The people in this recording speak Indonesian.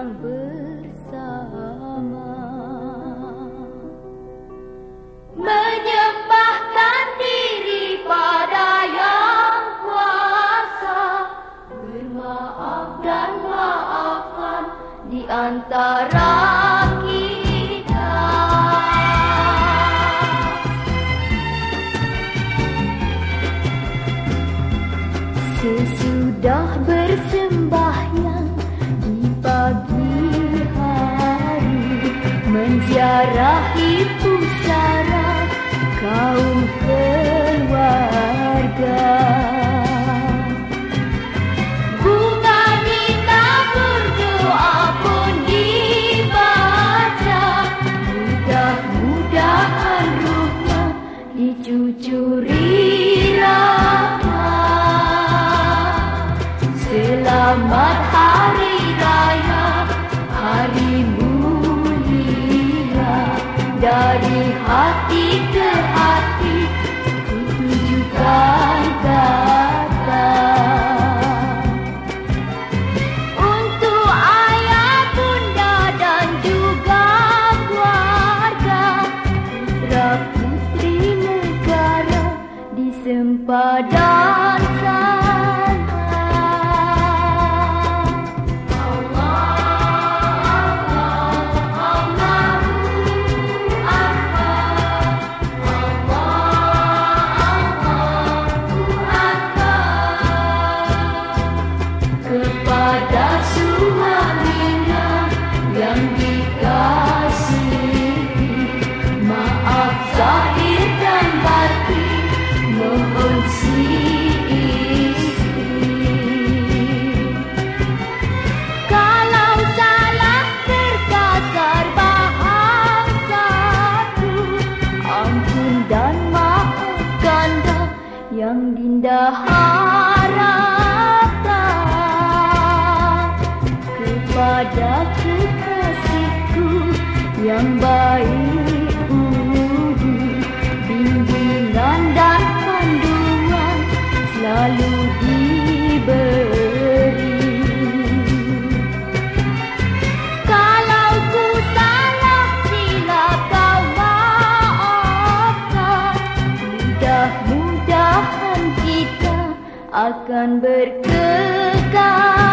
yang bersama. Menyembahkan diri pada yang kuasa. Bermaaf dan maafkan di antara kita. Sesudah bersembahyang keep Dari hati ke hati Ku tujukan kata Untuk ayah, bunda dan juga keluarga Putra putri negara di sempadan yang dinda harapkan. Kepada kekasihku yang baik akan berkekal